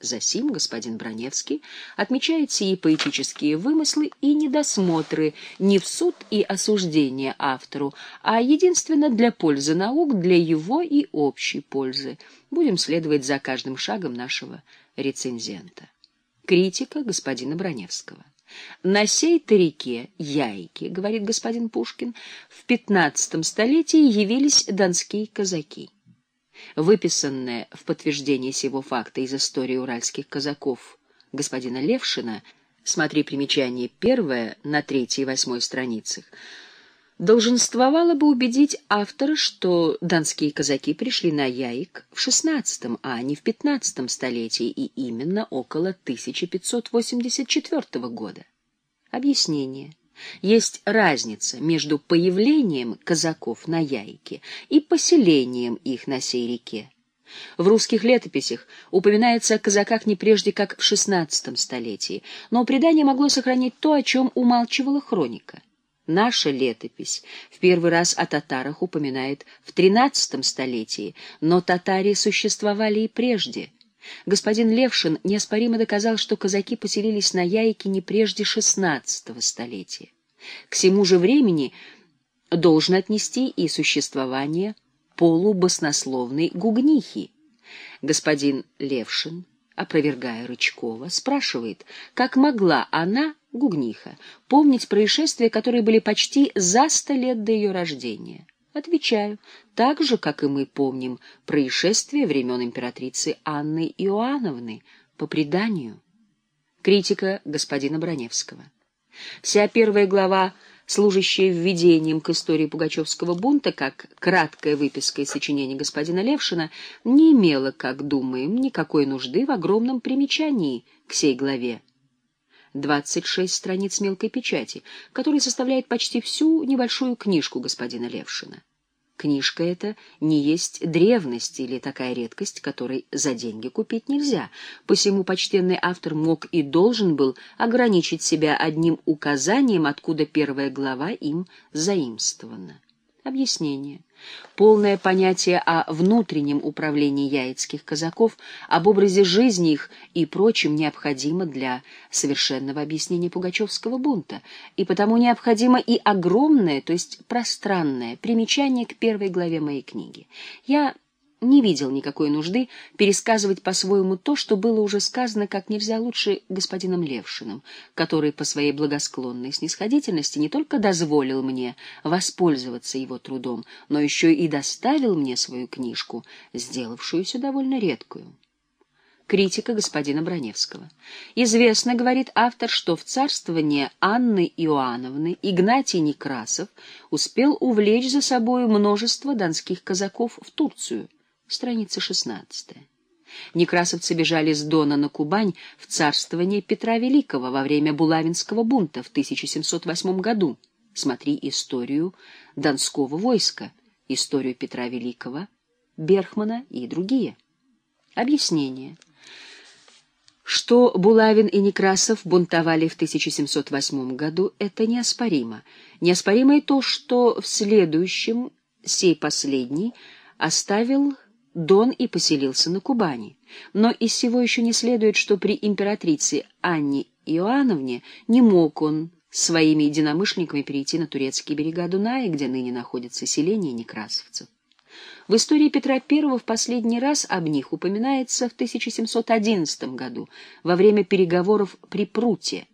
Засим господин Броневский отмечает сии поэтические вымыслы и недосмотры не в суд и осуждение автору, а единственно для пользы наук, для его и общей пользы. Будем следовать за каждым шагом нашего рецензента. Критика господина Броневского. На сей-то реке Яйки, говорит господин Пушкин, в пятнадцатом столетии явились донские казаки выписанное в подтверждение сего факта из истории уральских казаков господина Левшина, смотри примечание первое на третьей и восьмой страницах, долженствовало бы убедить автора, что донские казаки пришли на Яик в XVI, а не в XV столетии, и именно около 1584 года. Объяснение. Есть разница между появлением казаков на Яйке и поселением их на сей реке. В русских летописях упоминается о казаках не прежде как в XVI столетии, но предание могло сохранить то, о чем умалчивала хроника. Наша летопись в первый раз о татарах упоминает в XIII столетии, но татари существовали и прежде. Господин Левшин неоспоримо доказал, что казаки поселились на Яйке не прежде XVI столетия. К всему же времени должен отнести и существование полубаснословной гугнихи. Господин Левшин, опровергая Рычкова, спрашивает, как могла она, гугниха, помнить происшествия, которые были почти за сто лет до ее рождения. Отвечаю, так же, как и мы помним происшествия времен императрицы Анны Иоанновны по преданию. Критика господина Броневского. Вся первая глава, служащая введением к истории Пугачевского бунта, как краткая выписка из сочинений господина Левшина, не имела, как думаем, никакой нужды в огромном примечании к сей главе. 26 страниц мелкой печати, который составляет почти всю небольшую книжку господина Левшина. Книжка эта не есть древность или такая редкость, которой за деньги купить нельзя. Посему почтенный автор мог и должен был ограничить себя одним указанием, откуда первая глава им заимствована. Объяснение. Полное понятие о внутреннем управлении яицких казаков, об образе жизни их и прочем необходимо для совершенного объяснения пугачевского бунта, и потому необходимо и огромное, то есть пространное, примечание к первой главе моей книги. Я не видел никакой нужды пересказывать по-своему то, что было уже сказано как нельзя лучше господином Левшиным, который по своей благосклонной снисходительности не только дозволил мне воспользоваться его трудом, но еще и доставил мне свою книжку, сделавшуюся довольно редкую. Критика господина Броневского. Известно, говорит автор, что в царствование Анны Иоанновны Игнатий Некрасов успел увлечь за собою множество донских казаков в Турцию, страница 16. Некрасовцы бежали с Дона на Кубань в царствование Петра Великого во время Булавинского бунта в 1708 году. Смотри историю Донского войска, историю Петра Великого, Берхмана и другие. Объяснение. Что Булавин и Некрасов бунтовали в 1708 году, это неоспоримо. Неоспоримо и то, что в следующем сей последний оставил Дон и поселился на Кубани. Но из всего еще не следует, что при императрице Анне Иоанновне не мог он своими единомышленниками перейти на турецкие берега Дуная, где ныне находится селение некрасовцев. В истории Петра I в последний раз об них упоминается в 1711 году, во время переговоров при Пруте.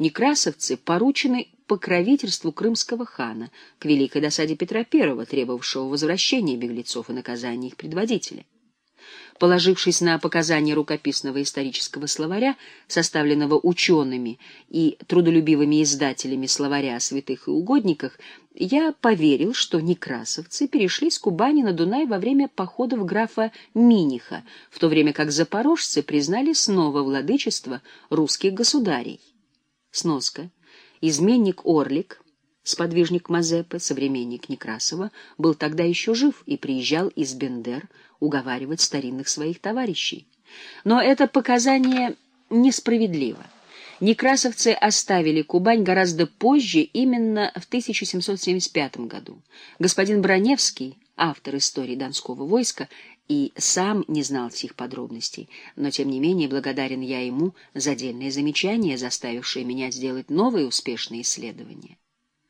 Некрасовцы поручены покровительству крымского хана, к великой досаде Петра I, требовавшего возвращения беглецов и наказания их предводителя. Положившись на показания рукописного исторического словаря, составленного учеными и трудолюбивыми издателями словаря о святых и угодниках, я поверил, что некрасовцы перешли с Кубани на Дунай во время походов графа Миниха, в то время как запорожцы признали снова владычество русских государей. Сноска. Изменник Орлик, сподвижник Мазепы, современник Некрасова, был тогда еще жив и приезжал из Бендер уговаривать старинных своих товарищей. Но это показание несправедливо. Некрасовцы оставили Кубань гораздо позже, именно в 1775 году. Господин Броневский, автор истории Донского войска, и сам не знал всех подробностей, но тем не менее благодарен я ему за дельные замечания, заставившие меня сделать новые успешные исследования.